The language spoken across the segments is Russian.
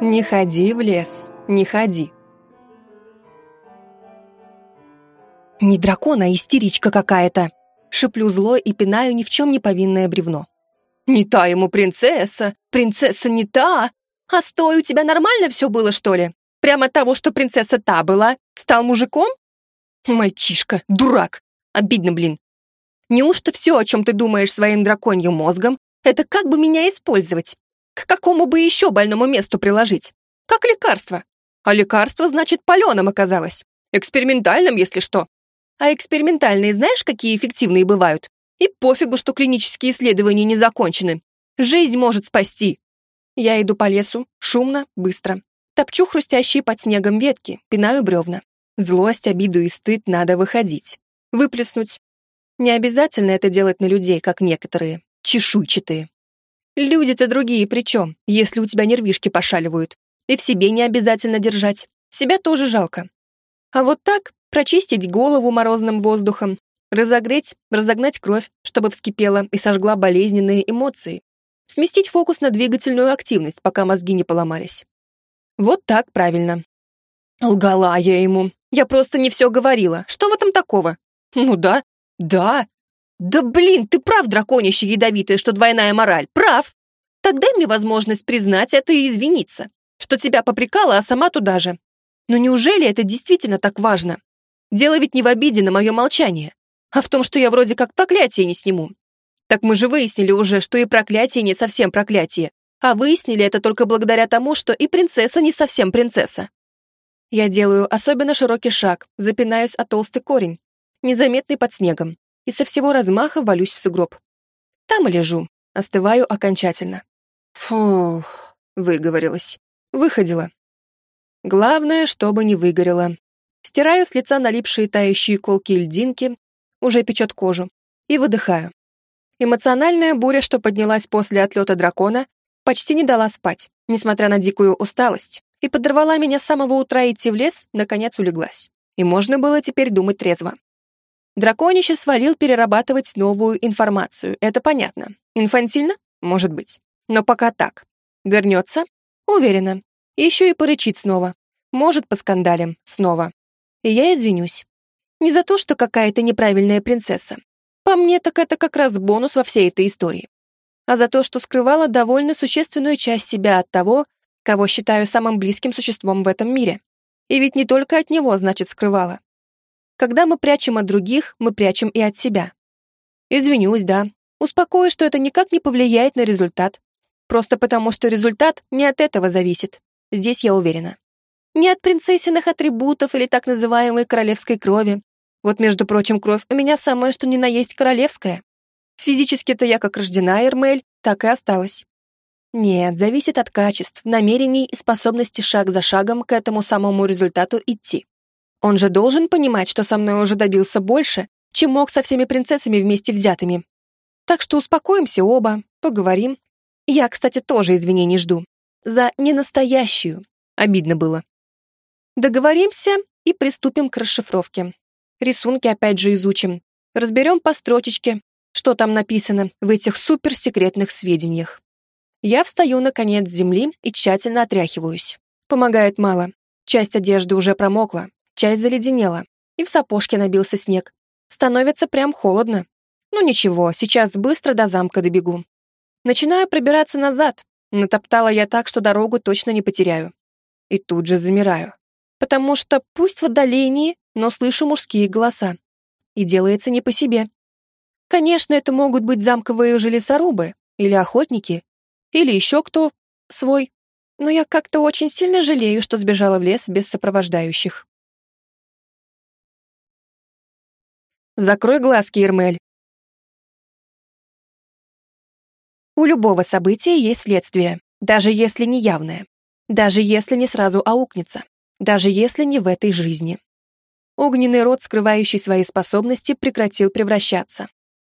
Не ходи в лес, не ходи. Не дракон, а истеричка какая-то. Шиплю зло и пинаю ни в чем не повинное бревно. Не та ему принцесса, принцесса не та. А стой, у тебя нормально все было, что ли? Прямо того, что принцесса та была, стал мужиком? Мальчишка, дурак. Обидно, блин. Неужто все, о чем ты думаешь своим драконьим мозгом, это как бы меня использовать? К какому бы еще больному месту приложить? Как лекарство. А лекарство, значит, паленым оказалось. Экспериментальным, если что. А экспериментальные знаешь, какие эффективные бывают? И пофигу, что клинические исследования не закончены. Жизнь может спасти. Я иду по лесу, шумно, быстро. Топчу хрустящие под снегом ветки, пинаю бревна. Злость, обиду и стыд надо выходить. Выплеснуть. Не обязательно это делать на людей, как некоторые, чешуйчатые. Люди-то другие причем, если у тебя нервишки пошаливают. И в себе не обязательно держать. Себя тоже жалко. А вот так прочистить голову морозным воздухом, разогреть, разогнать кровь, чтобы вскипела и сожгла болезненные эмоции, сместить фокус на двигательную активность, пока мозги не поломались. Вот так правильно. Лгала я ему. Я просто не все говорила. Что в этом такого? Ну да, да. Да блин, ты прав, драконище ядовитое, что двойная мораль. Прав. Так дай мне возможность признать это и извиниться, что тебя попрекала, а сама туда же. Но неужели это действительно так важно? Дело ведь не в обиде на мое молчание, а в том, что я вроде как проклятие не сниму. Так мы же выяснили уже, что и проклятие не совсем проклятие, а выяснили это только благодаря тому, что и принцесса не совсем принцесса. Я делаю особенно широкий шаг, запинаюсь о толстый корень, незаметный под снегом, и со всего размаха валюсь в сугроб. Там и лежу, остываю окончательно. Фух, выговорилась. Выходила. Главное, чтобы не выгорело. Стираю с лица налипшие тающие колки льдинки, уже печет кожу, и выдыхаю. Эмоциональная буря, что поднялась после отлета дракона, почти не дала спать, несмотря на дикую усталость, и подорвала меня с самого утра идти в лес, наконец улеглась. И можно было теперь думать трезво. Драконище свалил перерабатывать новую информацию, это понятно. Инфантильно? Может быть. Но пока так. Вернется? Уверена. Еще и порычит снова. Может, по скандалям. Снова. И я извинюсь. Не за то, что какая-то неправильная принцесса. По мне, так это как раз бонус во всей этой истории. А за то, что скрывала довольно существенную часть себя от того, кого считаю самым близким существом в этом мире. И ведь не только от него, значит, скрывала. Когда мы прячем от других, мы прячем и от себя. Извинюсь, да. Успокою, что это никак не повлияет на результат. Просто потому, что результат не от этого зависит. Здесь я уверена. Не от принцессиных атрибутов или так называемой королевской крови. Вот, между прочим, кровь у меня самая, что ни на есть королевская. Физически-то я как рождена, Эрмель, так и осталась. Нет, зависит от качеств, намерений и способности шаг за шагом к этому самому результату идти. Он же должен понимать, что со мной уже добился больше, чем мог со всеми принцессами вместе взятыми. Так что успокоимся оба, поговорим. Я, кстати, тоже извинений жду. За ненастоящую. Обидно было. Договоримся и приступим к расшифровке. Рисунки опять же изучим. Разберем по строчечке, что там написано в этих суперсекретных сведениях. Я встаю на конец земли и тщательно отряхиваюсь. Помогает мало. Часть одежды уже промокла, часть заледенела, и в сапожке набился снег. Становится прям холодно. Ну ничего, сейчас быстро до замка добегу. Начинаю пробираться назад. Натоптала я так, что дорогу точно не потеряю. И тут же замираю. Потому что пусть в отдалении, но слышу мужские голоса. И делается не по себе. Конечно, это могут быть замковые же лесорубы, или охотники, или еще кто свой. Но я как-то очень сильно жалею, что сбежала в лес без сопровождающих. Закрой глазки, Ермель. У любого события есть следствие, даже если не явное, даже если не сразу аукнется, даже если не в этой жизни. Огненный род, скрывающий свои способности, прекратил превращаться.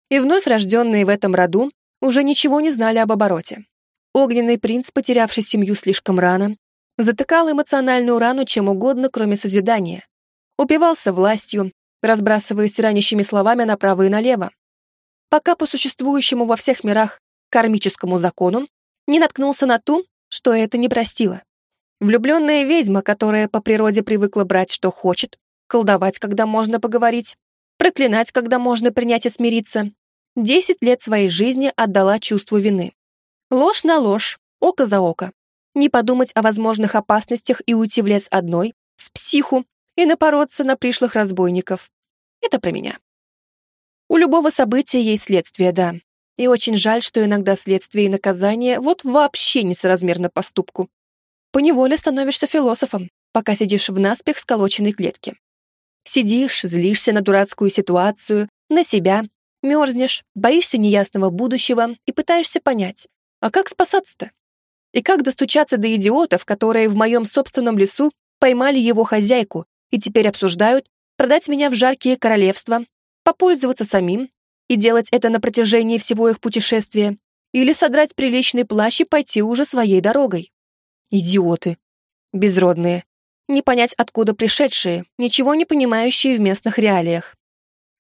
И вновь рожденные в этом роду уже ничего не знали об обороте. Огненный принц, потерявший семью слишком рано, затыкал эмоциональную рану чем угодно, кроме созидания. Упивался властью, разбрасываясь ранящими словами направо и налево, пока по существующему во всех мирах кармическому закону не наткнулся на ту, что это не простило. Влюбленная ведьма, которая по природе привыкла брать, что хочет, колдовать, когда можно поговорить, проклинать, когда можно принять и смириться. Десять лет своей жизни отдала чувству вины. Ложь на ложь, око за око. Не подумать о возможных опасностях и уйти в лес одной, с психу, и напороться на пришлых разбойников. Это про меня. У любого события есть следствие, да. И очень жаль, что иногда следствие и наказание вот вообще несоразмерно поступку. Поневоле становишься философом, пока сидишь в наспех сколоченной клетке. Сидишь, злишься на дурацкую ситуацию, на себя, мерзнешь, боишься неясного будущего и пытаешься понять, а как спасаться-то? И как достучаться до идиотов, которые в моем собственном лесу поймали его хозяйку и теперь обсуждают продать меня в жаркие королевства, попользоваться самим и делать это на протяжении всего их путешествия, или содрать приличный плащ и пойти уже своей дорогой. Идиоты. Безродные. Не понять, откуда пришедшие, ничего не понимающие в местных реалиях.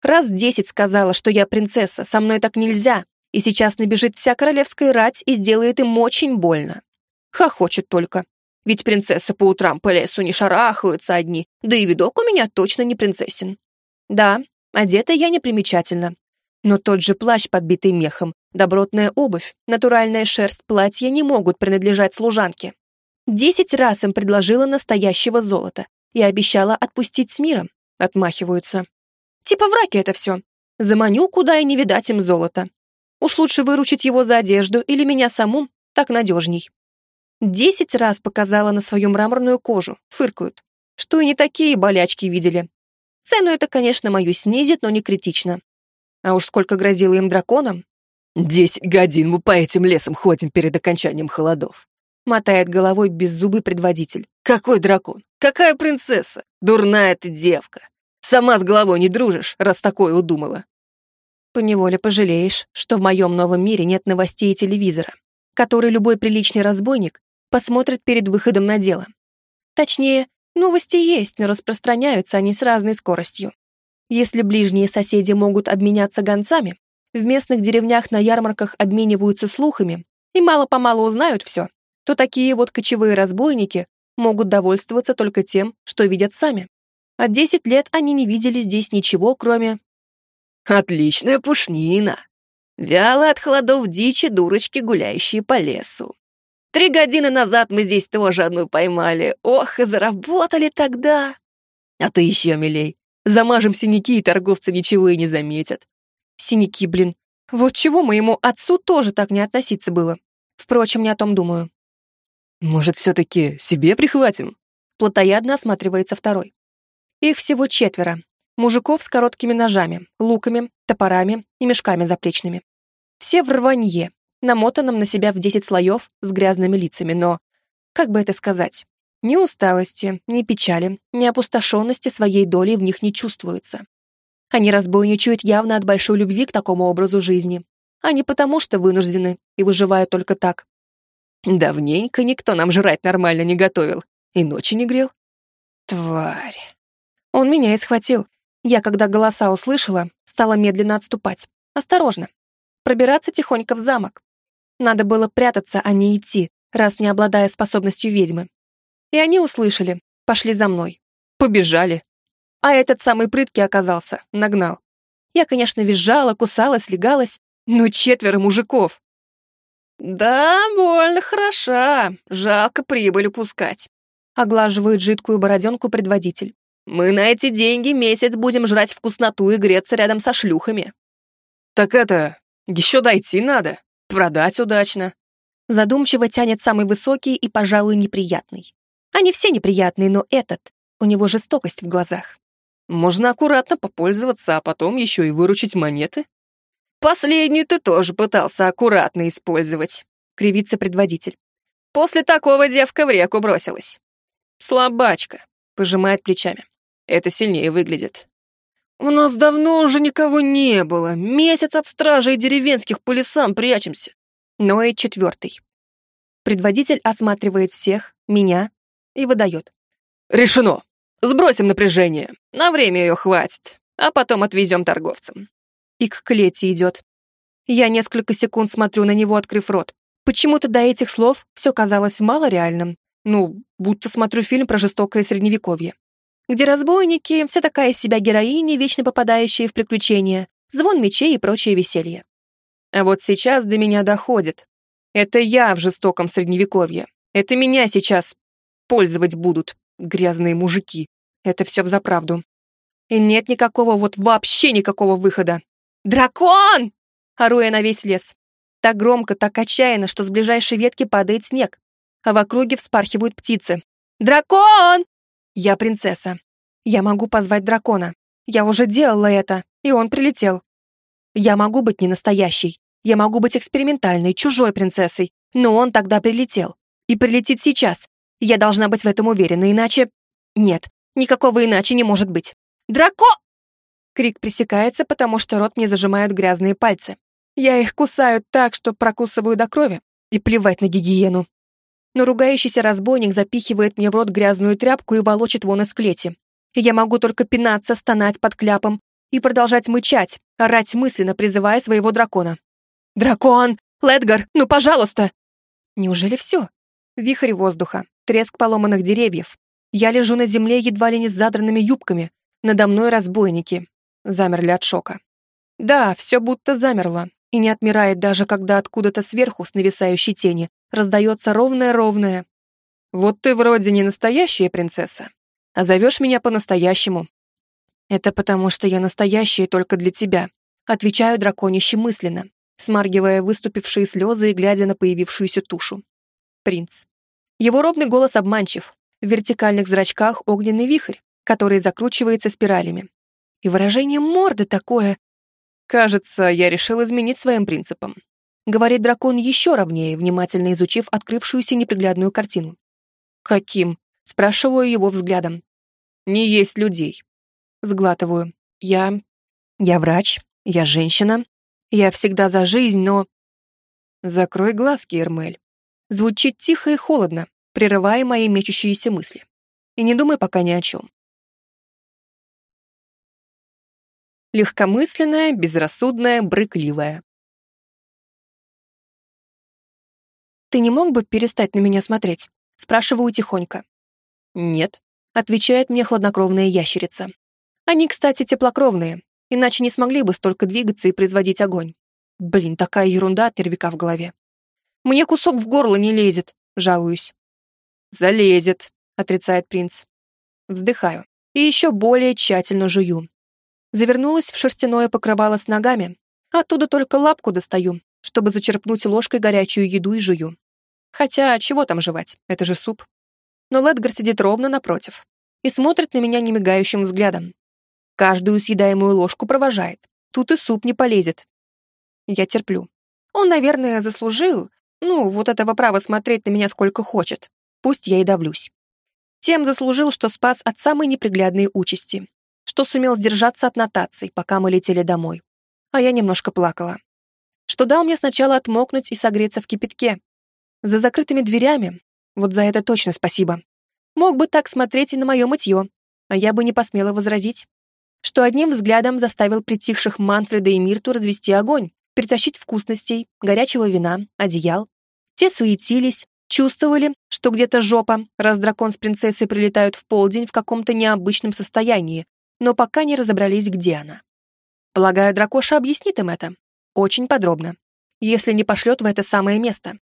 Раз десять сказала, что я принцесса, со мной так нельзя, и сейчас набежит вся королевская рать и сделает им очень больно. Хохочет только. Ведь принцессы по утрам по лесу не шарахаются одни, да и видок у меня точно не принцессин. Да, одета я непримечательно. Но тот же плащ, подбитый мехом, добротная обувь, натуральная шерсть платья не могут принадлежать служанке. Десять раз им предложила настоящего золота и обещала отпустить с миром. Отмахиваются. Типа враки это все. Заманю, куда и не видать им золота. Уж лучше выручить его за одежду или меня саму, так надежней. Десять раз показала на свою мраморную кожу, фыркают, что и не такие болячки видели. Цену это, конечно, мою снизит, но не критично. А уж сколько грозило им драконам. «Десять годин мы по этим лесам ходим перед окончанием холодов», мотает головой беззубый предводитель. «Какой дракон? Какая принцесса? Дурная ты девка! Сама с головой не дружишь, раз такое удумала. Поневоле пожалеешь, что в моем новом мире нет новостей и телевизора, который любой приличный разбойник посмотрит перед выходом на дело. Точнее, новости есть, но распространяются они с разной скоростью. Если ближние соседи могут обменяться гонцами, в местных деревнях на ярмарках обмениваются слухами и мало-помалу узнают все, то такие вот кочевые разбойники могут довольствоваться только тем, что видят сами. А десять лет они не видели здесь ничего, кроме Отличная пушнина. Вяло от холодов дичи дурочки, гуляющие по лесу. Три годины назад мы здесь тоже одну поймали. Ох, и заработали тогда. А ты еще, милей, замажем синяки, и торговцы ничего и не заметят. Синяки, блин. Вот чего моему отцу тоже так не относиться было. Впрочем, не о том думаю. Может, все-таки себе прихватим? Плотоядно осматривается второй. Их всего четверо, Мужиков с короткими ножами, луками, топорами и мешками заплечными. Все в рванье, намотанном на себя в десять слоев с грязными лицами, но, как бы это сказать, ни усталости, ни печали, ни опустошенности своей доли в них не чувствуется. Они разбойничают явно от большой любви к такому образу жизни, а не потому, что вынуждены и выживают только так. Давненько никто нам жрать нормально не готовил и ночи не грел. Тварь. Он меня и схватил, я, когда голоса услышала, стала медленно отступать. Осторожно. Пробираться тихонько в замок. Надо было прятаться, а не идти, раз не обладая способностью ведьмы. И они услышали, пошли за мной. Побежали. А этот самый прыткий оказался, нагнал. Я, конечно, визжала, кусалась, легалась, но четверо мужиков. «Да, больно хороша. Жалко прибыль упускать», — оглаживает жидкую бороденку предводитель. Мы на эти деньги месяц будем жрать вкусноту и греться рядом со шлюхами. Так это, еще дойти надо, продать удачно. Задумчиво тянет самый высокий и, пожалуй, неприятный. Они все неприятные, но этот, у него жестокость в глазах. Можно аккуратно попользоваться, а потом еще и выручить монеты. Последнюю ты тоже пытался аккуратно использовать, кривится предводитель. После такого девка в реку бросилась. Слабачка, пожимает плечами. Это сильнее выглядит. У нас давно уже никого не было. Месяц от стражей деревенских по лесам прячемся. Но и четвертый. Предводитель осматривает всех, меня, и выдает. Решено. Сбросим напряжение. На время ее хватит. А потом отвезем торговцам. И к клете идет. Я несколько секунд смотрю на него, открыв рот. Почему-то до этих слов все казалось мало реальным, Ну, будто смотрю фильм про жестокое средневековье, где разбойники, вся такая себя героини, вечно попадающие в приключения, звон мечей и прочее веселье. А вот сейчас до меня доходит. Это я в жестоком средневековье. Это меня сейчас пользовать будут, грязные мужики. Это все взаправду. И нет никакого вот вообще никакого выхода. «Дракон!» Ору я на весь лес. Так громко, так отчаянно, что с ближайшей ветки падает снег, а в округе вспархивают птицы. «Дракон!» Я принцесса. Я могу позвать дракона. Я уже делала это, и он прилетел. Я могу быть не настоящей. Я могу быть экспериментальной, чужой принцессой. Но он тогда прилетел. И прилетит сейчас. Я должна быть в этом уверена, иначе... Нет, никакого иначе не может быть. «Драко!» Крик пресекается, потому что рот мне зажимают грязные пальцы. Я их кусаю так, что прокусываю до крови. И плевать на гигиену. Но ругающийся разбойник запихивает мне в рот грязную тряпку и волочит вон из клети. И я могу только пинаться, стонать под кляпом и продолжать мычать, орать мысленно, призывая своего дракона. «Дракон! Ледгар, ну, пожалуйста!» Неужели все? Вихрь воздуха, треск поломанных деревьев. Я лежу на земле едва ли не с задранными юбками. Надо мной разбойники, замерли от шока. Да, все будто замерло, и не отмирает даже, когда откуда-то сверху, с нависающей тени, раздается ровное-ровное. «Вот ты вроде не настоящая принцесса, а зовешь меня по-настоящему». «Это потому, что я настоящая только для тебя», отвечаю драконище мысленно, смаргивая выступившие слезы и глядя на появившуюся тушу. Принц. Его ровный голос обманчив. В вертикальных зрачках огненный вихрь, который закручивается спиралями и выражение морды такое. Кажется, я решил изменить своим принципам. Говорит дракон еще ровнее, внимательно изучив открывшуюся неприглядную картину. Каким? Спрашиваю его взглядом. Не есть людей. Сглатываю. Я... Я врач, я женщина, я всегда за жизнь, но... Закрой глазки, Эрмель. Звучит тихо и холодно, прерывая мои мечущиеся мысли. И не думай пока ни о чем. Легкомысленная, безрассудная, брыкливая. «Ты не мог бы перестать на меня смотреть?» Спрашиваю тихонько. «Нет», — отвечает мне хладнокровная ящерица. «Они, кстати, теплокровные, иначе не смогли бы столько двигаться и производить огонь. Блин, такая ерунда от нервика в голове. Мне кусок в горло не лезет, жалуюсь». «Залезет», — отрицает принц. Вздыхаю и еще более тщательно жую завернулась в шерстяное покрывало с ногами, оттуда только лапку достаю, чтобы зачерпнуть ложкой горячую еду и жую. Хотя, чего там жевать, это же суп. Но Ледгар сидит ровно напротив и смотрит на меня немигающим взглядом. Каждую съедаемую ложку провожает. Тут и суп не полезет. Я терплю. Он, наверное, заслужил, ну, вот этого права смотреть на меня сколько хочет. Пусть я и давлюсь. Тем заслужил, что спас от самой неприглядной участи что сумел сдержаться от нотаций, пока мы летели домой. А я немножко плакала. Что дал мне сначала отмокнуть и согреться в кипятке. За закрытыми дверями, вот за это точно спасибо. Мог бы так смотреть и на мое мытье, а я бы не посмела возразить. Что одним взглядом заставил притихших Манфреда и Мирту развести огонь, притащить вкусностей, горячего вина, одеял. Те суетились, чувствовали, что где-то жопа, раз дракон с принцессой прилетают в полдень в каком-то необычном состоянии, но пока не разобрались, где она. Полагаю, Дракоша объяснит им это. Очень подробно. Если не пошлет в это самое место.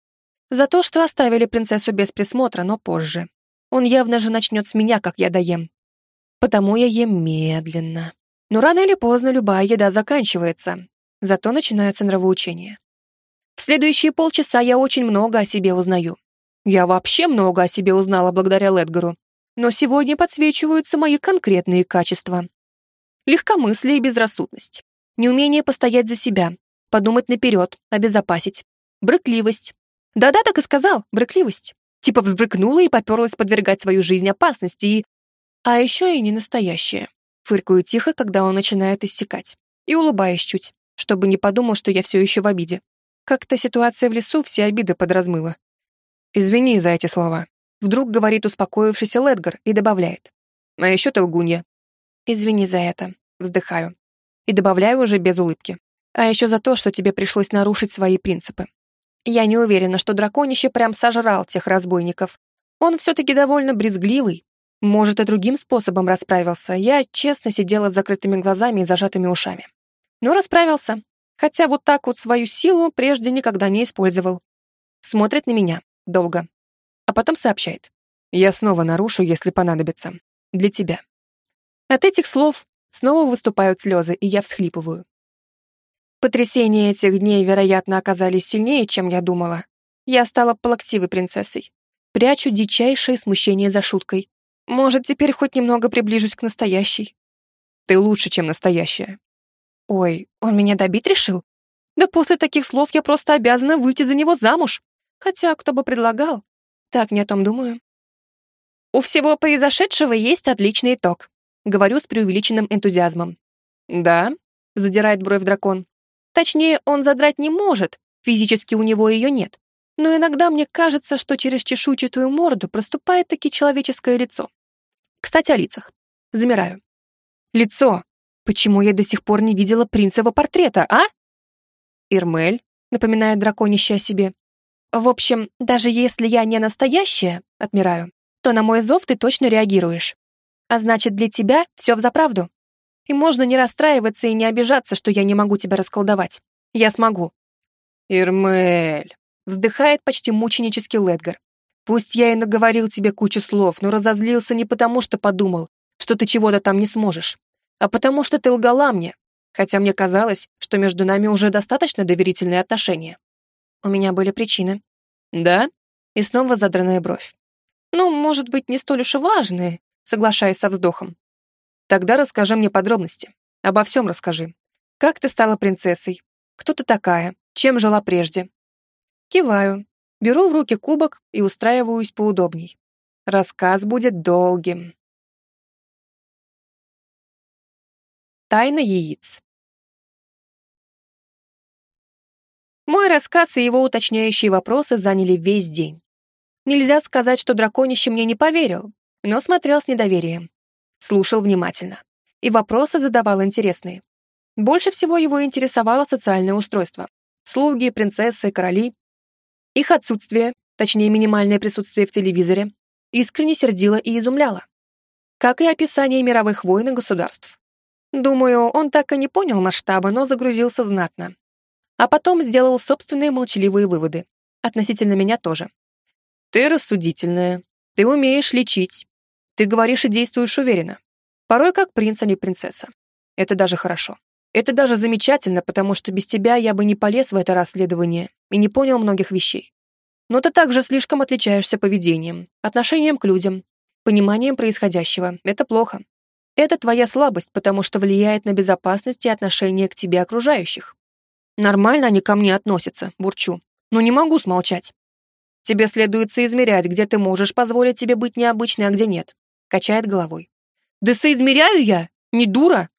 За то, что оставили принцессу без присмотра, но позже. Он явно же начнет с меня, как я доем. Потому я ем медленно. Но рано или поздно любая еда заканчивается. Зато начинаются нравоучения. В следующие полчаса я очень много о себе узнаю. Я вообще много о себе узнала благодаря Ледгару но сегодня подсвечиваются мои конкретные качества. Легкомыслие и безрассудность. Неумение постоять за себя, подумать наперед, обезопасить. Брыкливость. Да-да, так и сказал, брыкливость. Типа взбрыкнула и поперлась подвергать свою жизнь опасности и... А еще и не настоящее. Фыркаю тихо, когда он начинает иссякать. И улыбаюсь чуть, чтобы не подумал, что я все еще в обиде. Как-то ситуация в лесу все обиды подразмыла. Извини за эти слова. Вдруг говорит успокоившийся Ледгар и добавляет. А еще ты лгунья. Извини за это. Вздыхаю. И добавляю уже без улыбки. А еще за то, что тебе пришлось нарушить свои принципы. Я не уверена, что драконище прям сожрал тех разбойников. Он все-таки довольно брезгливый. Может, и другим способом расправился. Я честно сидела с закрытыми глазами и зажатыми ушами. Но расправился. Хотя вот так вот свою силу прежде никогда не использовал. Смотрит на меня. Долго. Потом сообщает. Я снова нарушу, если понадобится. Для тебя. От этих слов снова выступают слезы, и я всхлипываю. Потрясения этих дней, вероятно, оказались сильнее, чем я думала. Я стала плаксивой принцессой. Прячу дичайшее смущение за шуткой. Может, теперь хоть немного приближусь к настоящей. Ты лучше, чем настоящая. Ой, он меня добить решил? Да после таких слов я просто обязана выйти за него замуж. Хотя кто бы предлагал? Так, не о том думаю. У всего произошедшего есть отличный итог. Говорю с преувеличенным энтузиазмом. Да, задирает бровь дракон. Точнее, он задрать не может, физически у него ее нет. Но иногда мне кажется, что через чешуйчатую морду проступает таки человеческое лицо. Кстати, о лицах. Замираю. Лицо. Почему я до сих пор не видела принцева портрета, а? Ирмель, напоминает драконище о себе. В общем, даже если я не настоящая, отмираю, то на мой зов ты точно реагируешь. А значит, для тебя все взаправду. И можно не расстраиваться и не обижаться, что я не могу тебя расколдовать. Я смогу». «Ирмель», — вздыхает почти мученический Ледгар. «Пусть я и наговорил тебе кучу слов, но разозлился не потому, что подумал, что ты чего-то там не сможешь, а потому что ты лгала мне, хотя мне казалось, что между нами уже достаточно доверительные отношения. У меня были причины. Да? И снова задранная бровь. Ну, может быть, не столь уж и важные, соглашаясь со вздохом. Тогда расскажи мне подробности. Обо всем расскажи. Как ты стала принцессой? Кто ты такая? Чем жила прежде? Киваю. Беру в руки кубок и устраиваюсь поудобней. Рассказ будет долгим. Тайна яиц. Мой рассказ и его уточняющие вопросы заняли весь день. Нельзя сказать, что драконище мне не поверил, но смотрел с недоверием слушал внимательно. И вопросы задавал интересные. Больше всего его интересовало социальное устройство. Слуги, принцессы, короли. Их отсутствие, точнее минимальное присутствие в телевизоре, искренне сердило и изумляло. Как и описание мировых войн и государств. Думаю, он так и не понял масштаба, но загрузился знатно. А потом сделал собственные молчаливые выводы. Относительно меня тоже. Ты рассудительная. Ты умеешь лечить. Ты говоришь и действуешь уверенно. Порой как принц, а не принцесса. Это даже хорошо. Это даже замечательно, потому что без тебя я бы не полез в это расследование и не понял многих вещей. Но ты также слишком отличаешься поведением, отношением к людям, пониманием происходящего. Это плохо. Это твоя слабость, потому что влияет на безопасность и отношение к тебе окружающих. Нормально они ко мне относятся, бурчу. Но не могу смолчать. Тебе следует соизмерять, где ты можешь позволить себе быть необычной, а где нет качает головой. Да соизмеряю я, не дура.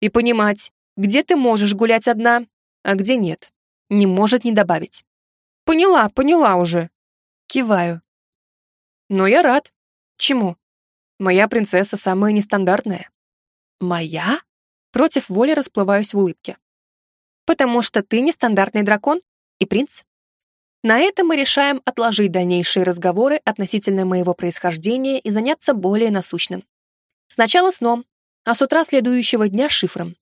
И понимать, где ты можешь гулять одна, а где нет. Не может не добавить. Поняла, поняла уже. Киваю. Но я рад. Чему? Моя принцесса самая нестандартная. Моя? Против воли расплываюсь в улыбке. Потому что ты нестандартный дракон и принц. На этом мы решаем отложить дальнейшие разговоры относительно моего происхождения и заняться более насущным. Сначала сном, а с утра следующего дня шифром.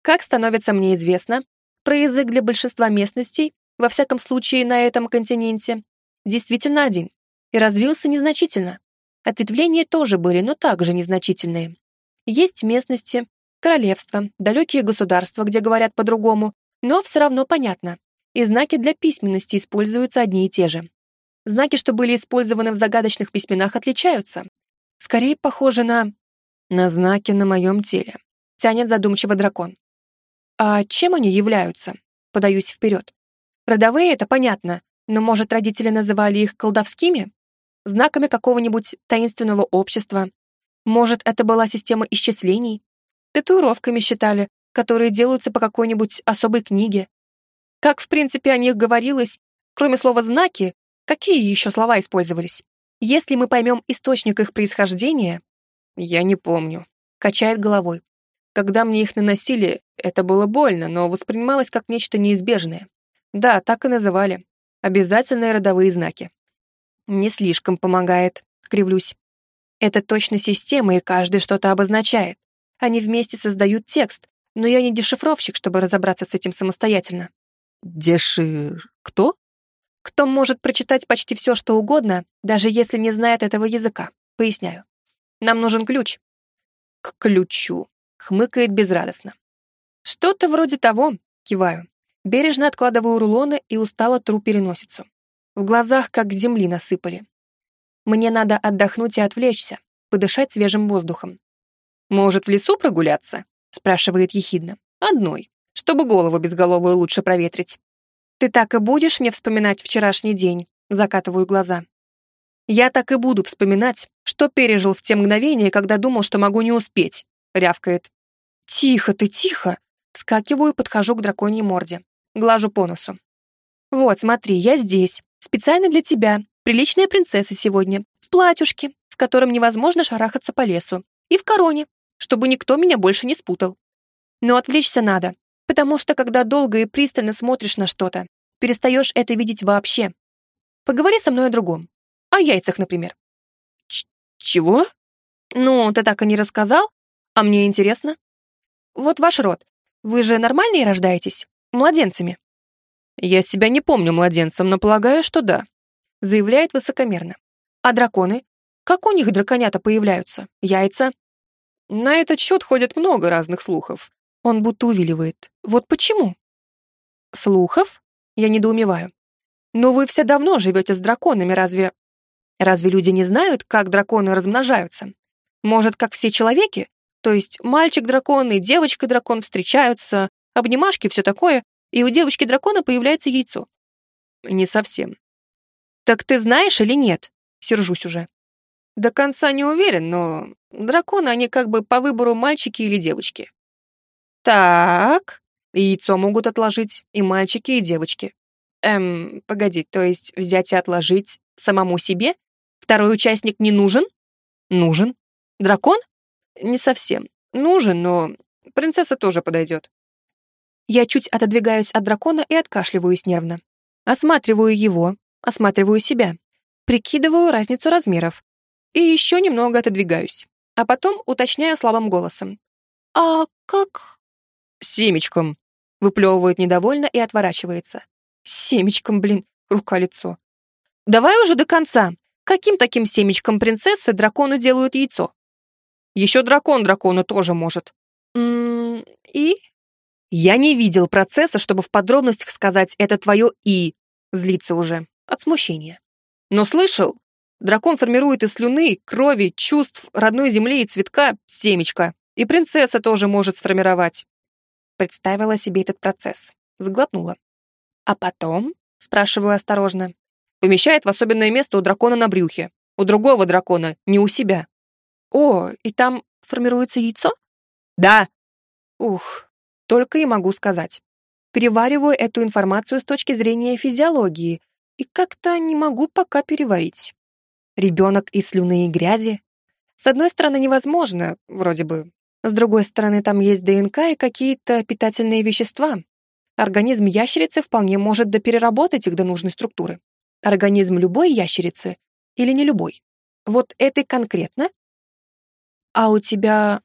Как становится мне известно, про язык для большинства местностей, во всяком случае на этом континенте, действительно один, и развился незначительно. Ответвления тоже были, но также незначительные. Есть местности, королевства, далекие государства, где говорят по-другому, но все равно понятно, и знаки для письменности используются одни и те же. Знаки, что были использованы в загадочных письменах, отличаются. Скорее похожи на... на знаки на моем теле. Тянет задумчиво дракон. А чем они являются? Подаюсь вперед. Родовые — это понятно, но, может, родители называли их колдовскими? Знаками какого-нибудь таинственного общества? Может, это была система исчислений? Татуировками считали, которые делаются по какой-нибудь особой книге, как, в принципе, о них говорилось, кроме слова «знаки», какие еще слова использовались? Если мы поймем источник их происхождения... Я не помню. Качает головой. Когда мне их наносили, это было больно, но воспринималось как нечто неизбежное. Да, так и называли. Обязательные родовые знаки. Не слишком помогает, кривлюсь. Это точно система, и каждый что-то обозначает. Они вместе создают текст, но я не дешифровщик, чтобы разобраться с этим самостоятельно. Деши... кто? Кто может прочитать почти все, что угодно, даже если не знает этого языка. Поясняю. Нам нужен ключ. К ключу. Хмыкает безрадостно. Что-то вроде того, киваю. Бережно откладываю рулоны и устало тру переносицу. В глазах как земли насыпали. Мне надо отдохнуть и отвлечься, подышать свежим воздухом. «Может, в лесу прогуляться?» — спрашивает ехидно. «Одной, чтобы голову безголовую лучше проветрить». «Ты так и будешь мне вспоминать вчерашний день?» — закатываю глаза. «Я так и буду вспоминать, что пережил в те мгновения, когда думал, что могу не успеть», — рявкает. «Тихо ты, тихо!» Вскакиваю подхожу к драконьей морде. Глажу по носу. «Вот, смотри, я здесь. Специально для тебя. Приличная принцесса сегодня. В платьюшке, в котором невозможно шарахаться по лесу. И в короне, чтобы никто меня больше не спутал. Но отвлечься надо, потому что когда долго и пристально смотришь на что-то, перестаешь это видеть вообще. Поговори со мной о другом. О яйцах, например». Ч «Чего?» «Ну, ты так и не рассказал, а мне интересно. Вот ваш род. Вы же нормальные рождаетесь? Младенцами?» «Я себя не помню младенцем, но полагаю, что да», заявляет высокомерно. «А драконы? Как у них драконята появляются? Яйца?» На этот счет ходят много разных слухов. Он будто увиливает. Вот почему? Слухов? Я недоумеваю. Но вы все давно живете с драконами, разве... Разве люди не знают, как драконы размножаются? Может, как все человеки? То есть мальчик-дракон и девочка-дракон встречаются, обнимашки, все такое, и у девочки-дракона появляется яйцо. Не совсем. Так ты знаешь или нет? Сержусь уже. До конца не уверен, но драконы, они как бы по выбору мальчики или девочки. Так. Яйцо могут отложить и мальчики, и девочки. Эм, погоди, то есть взять и отложить самому себе? Второй участник не нужен? Нужен. Дракон? Не совсем. Нужен, но принцесса тоже подойдет. Я чуть отодвигаюсь от дракона и откашливаюсь нервно. Осматриваю его, осматриваю себя, прикидываю разницу размеров и еще немного отодвигаюсь, а потом уточняю слабым голосом. «А как?» «Семечком», — выплевывает недовольно и отворачивается. «Семечком, блин, рука-лицо. Давай уже до конца. Каким таким семечком принцессы дракону делают яйцо?» Еще дракон дракону тоже может. М -м и? Я не видел процесса, чтобы в подробностях сказать «это твое и». Злиться уже. От смущения. Но слышал, дракон формирует из слюны, крови, чувств, родной земли и цветка семечко. И принцесса тоже может сформировать. Представила себе этот процесс. Сглотнула. А потом, спрашиваю осторожно, помещает в особенное место у дракона на брюхе. У другого дракона, не у себя. О, и там формируется яйцо? Да. Ух, только и могу сказать. Перевариваю эту информацию с точки зрения физиологии и как-то не могу пока переварить. Ребенок из слюны и грязи. С одной стороны, невозможно, вроде бы. С другой стороны, там есть ДНК и какие-то питательные вещества. Организм ящерицы вполне может допереработать их до нужной структуры. Организм любой ящерицы или не любой. Вот этой конкретно а у тебя...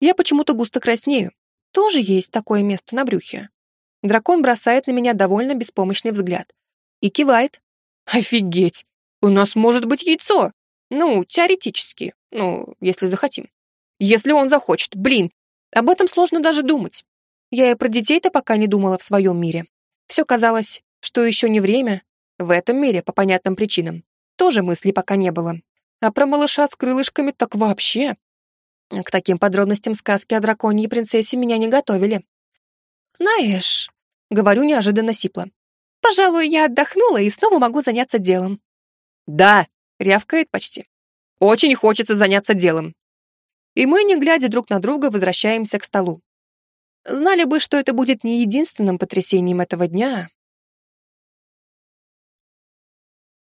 Я почему-то густо краснею. Тоже есть такое место на брюхе. Дракон бросает на меня довольно беспомощный взгляд. И кивает. Офигеть! У нас может быть яйцо! Ну, теоретически. Ну, если захотим. Если он захочет. Блин, об этом сложно даже думать. Я и про детей-то пока не думала в своем мире. Все казалось, что еще не время. В этом мире, по понятным причинам, тоже мыслей пока не было. А про малыша с крылышками так вообще. К таким подробностям сказки о драконьей принцессе меня не готовили. «Знаешь...» — говорю неожиданно сипло. «Пожалуй, я отдохнула и снова могу заняться делом». «Да!» — рявкает почти. «Очень хочется заняться делом». И мы, не глядя друг на друга, возвращаемся к столу. Знали бы, что это будет не единственным потрясением этого дня,